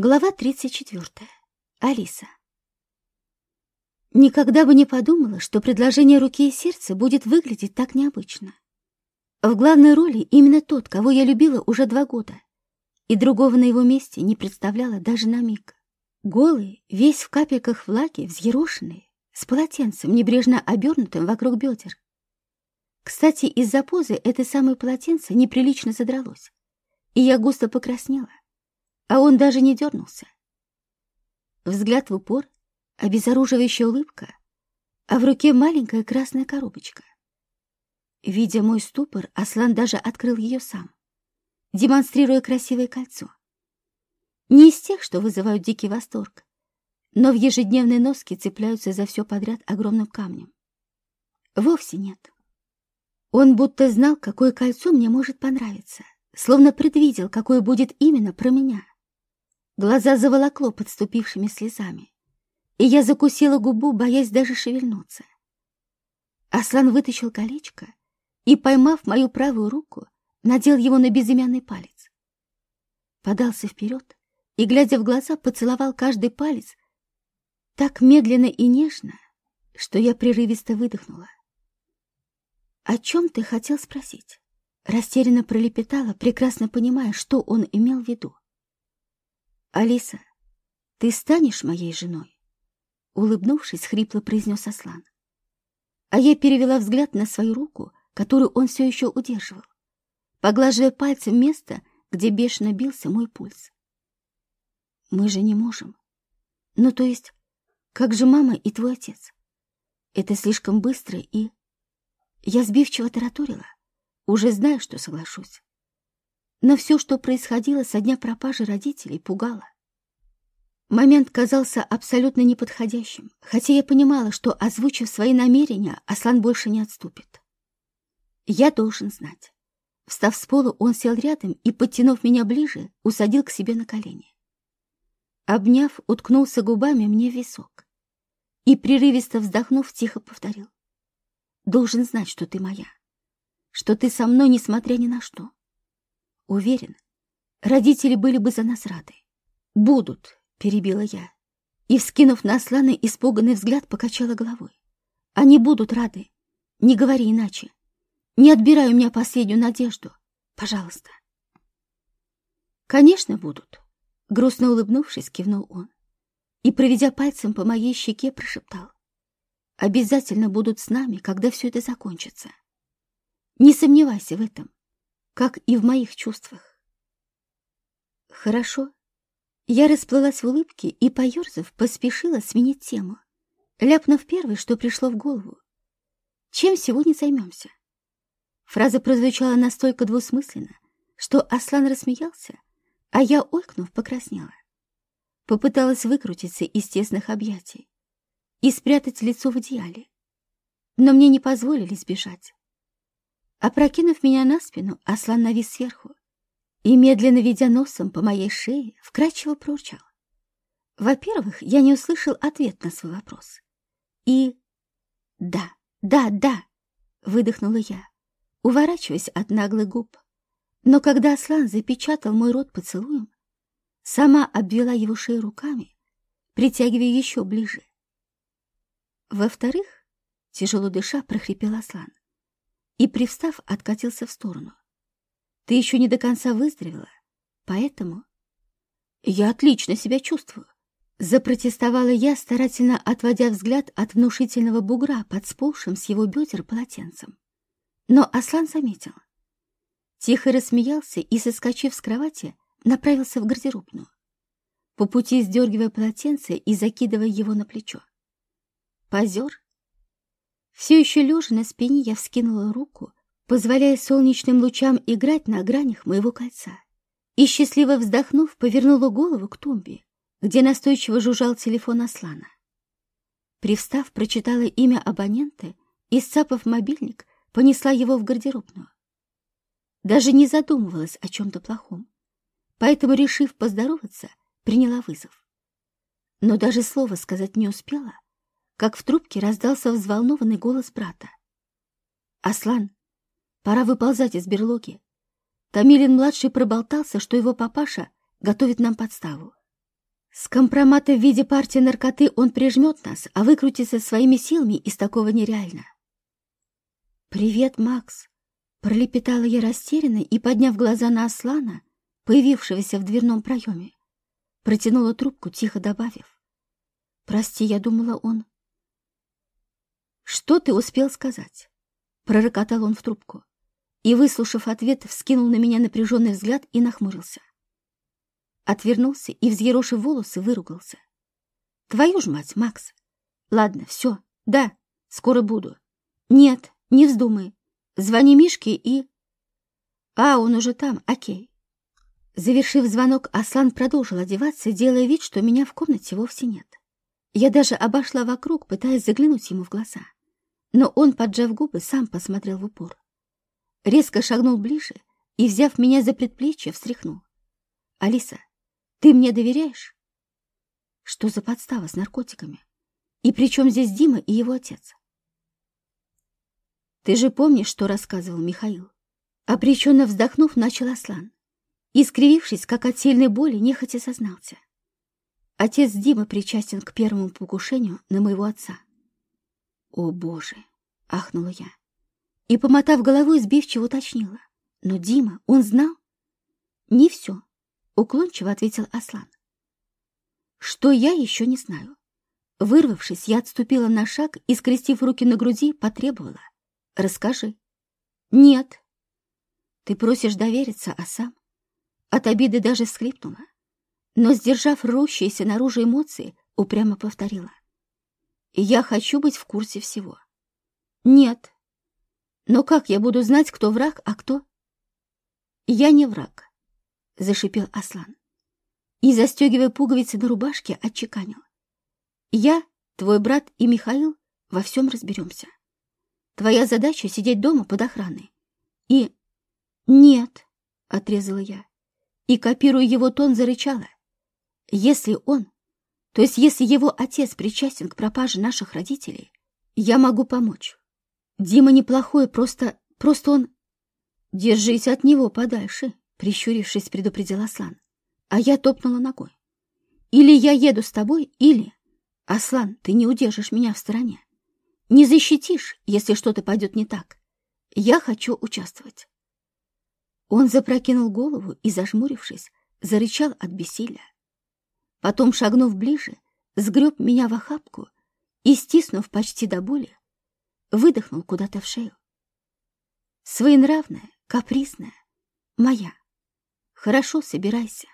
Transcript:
Глава 34. Алиса. Никогда бы не подумала, что предложение руки и сердца будет выглядеть так необычно. В главной роли именно тот, кого я любила уже два года, и другого на его месте не представляла даже на миг. Голый, весь в капельках влаги, взъерошенный, с полотенцем, небрежно обернутым вокруг бедер. Кстати, из-за позы это самое полотенце неприлично задралось, и я густо покраснела а он даже не дернулся. Взгляд в упор, обезоруживающая улыбка, а в руке маленькая красная коробочка. Видя мой ступор, Аслан даже открыл ее сам, демонстрируя красивое кольцо. Не из тех, что вызывают дикий восторг, но в ежедневной носке цепляются за все подряд огромным камнем. Вовсе нет. Он будто знал, какое кольцо мне может понравиться, словно предвидел, какое будет именно про меня. Глаза заволокло подступившими слезами, и я закусила губу, боясь даже шевельнуться. Аслан вытащил колечко и, поймав мою правую руку, надел его на безымянный палец. Подался вперед и, глядя в глаза, поцеловал каждый палец так медленно и нежно, что я прерывисто выдохнула. «О чем ты хотел спросить?» Растерянно пролепетала, прекрасно понимая, что он имел в виду. «Алиса, ты станешь моей женой?» Улыбнувшись, хрипло произнес Аслан. А я перевела взгляд на свою руку, которую он все еще удерживал, поглаживая пальцем место, где бешено бился мой пульс. «Мы же не можем. Ну, то есть, как же мама и твой отец? Это слишком быстро и...» Я сбивчиво тараторила, уже знаю, что соглашусь. Но все, что происходило со дня пропажи родителей, пугало. Момент казался абсолютно неподходящим, хотя я понимала, что, озвучив свои намерения, Аслан больше не отступит. Я должен знать. Встав с пола, он сел рядом и, подтянув меня ближе, усадил к себе на колени. Обняв, уткнулся губами мне в висок и, прерывисто вздохнув, тихо повторил. «Должен знать, что ты моя, что ты со мной, несмотря ни на что. Уверен, родители были бы за нас рады. Будут, перебила я. И, вскинув на Аслана испуганный взгляд, покачала головой. Они будут рады. Не говори иначе. Не отбирай у меня последнюю надежду. Пожалуйста. Конечно, будут. Грустно улыбнувшись, кивнул он. И, проведя пальцем по моей щеке, прошептал. Обязательно будут с нами, когда все это закончится. Не сомневайся в этом как и в моих чувствах. Хорошо. Я расплылась в улыбке и, поерзав, поспешила сменить тему, ляпнув первое, что пришло в голову. Чем сегодня займемся? Фраза прозвучала настолько двусмысленно, что Аслан рассмеялся, а я, ойкнув, покраснела. Попыталась выкрутиться из тесных объятий и спрятать лицо в одеяле, но мне не позволили сбежать. Опрокинув меня на спину, Аслан навис сверху и, медленно ведя носом по моей шее, вкрадчиво проурчал. Во-первых, я не услышал ответ на свой вопрос. И «да, да, да», — выдохнула я, уворачиваясь от наглых губ. Но когда Аслан запечатал мой рот поцелуем, сама обвела его шею руками, притягивая еще ближе. Во-вторых, тяжело дыша, прохрипел Аслан и, привстав, откатился в сторону. «Ты еще не до конца выздоровела, поэтому...» «Я отлично себя чувствую», — запротестовала я, старательно отводя взгляд от внушительного бугра под сползшим с его бедер полотенцем. Но Аслан заметил. Тихо рассмеялся и, соскочив с кровати, направился в гардеробную, по пути сдергивая полотенце и закидывая его на плечо. Позер все еще лежа на спине, я вскинула руку, позволяя солнечным лучам играть на гранях моего кольца. И, счастливо вздохнув, повернула голову к тумбе, где настойчиво жужжал телефон Аслана. Привстав, прочитала имя абонента и, сцапав мобильник, понесла его в гардеробную. Даже не задумывалась о чем-то плохом, поэтому, решив поздороваться, приняла вызов. Но даже слова сказать не успела — как в трубке раздался взволнованный голос брата. «Аслан, пора выползать из берлоги. Камилин-младший проболтался, что его папаша готовит нам подставу. С компромата в виде партии наркоты он прижмет нас, а выкрутиться своими силами из такого нереально. «Привет, Макс!» — пролепетала я растерянно и, подняв глаза на Аслана, появившегося в дверном проеме, протянула трубку, тихо добавив. «Прости, я думала, он...» «Что ты успел сказать?» — пророкотал он в трубку и, выслушав ответ, вскинул на меня напряженный взгляд и нахмурился. Отвернулся и, взъерошив волосы, выругался. «Твою ж мать, Макс! Ладно, все, да, скоро буду. Нет, не вздумай. Звони Мишке и...» «А, он уже там, окей». Завершив звонок, Аслан продолжил одеваться, делая вид, что меня в комнате вовсе нет. Я даже обошла вокруг, пытаясь заглянуть ему в глаза. Но он, поджав губы, сам посмотрел в упор резко шагнул ближе и, взяв меня за предплечье, встряхнул. «Алиса, ты мне доверяешь?» «Что за подстава с наркотиками? И при чем здесь Дима и его отец?» «Ты же помнишь, что рассказывал Михаил?» Обреченно вздохнув, начал Аслан. Искривившись, как от сильной боли, нехотя сознался. Отец Димы причастен к первому покушению на моего отца. «О, Боже!» — ахнула я и, помотав головой, сбивчиво уточнила. «Но Дима, он знал?» «Не все», — уклончиво ответил Аслан. «Что я еще не знаю». Вырвавшись, я отступила на шаг и, скрестив руки на груди, потребовала. «Расскажи». «Нет». «Ты просишь довериться, а сам?» От обиды даже скрипнула. Но, сдержав рвущиеся наружу эмоции, упрямо повторила. «Я хочу быть в курсе всего». «Нет», но как я буду знать, кто враг, а кто... Я не враг, — зашипел Аслан. И, застегивая пуговицы на рубашке, отчеканил. Я, твой брат и Михаил во всем разберемся. Твоя задача — сидеть дома под охраной. И... Нет, — отрезала я. И, копируя его тон, зарычала. Если он, то есть если его отец причастен к пропаже наших родителей, я могу помочь. Дима неплохой, просто... просто он... Держись от него подальше, прищурившись, предупредил Аслан. А я топнула ногой. Или я еду с тобой, или... Аслан, ты не удержишь меня в стороне. Не защитишь, если что-то пойдет не так. Я хочу участвовать. Он запрокинул голову и, зажмурившись, зарычал от бессилия. Потом, шагнув ближе, сгреб меня в охапку и, стиснув почти до боли, выдохнул куда-то в шею. Своенравная, капризная, моя. Хорошо, собирайся.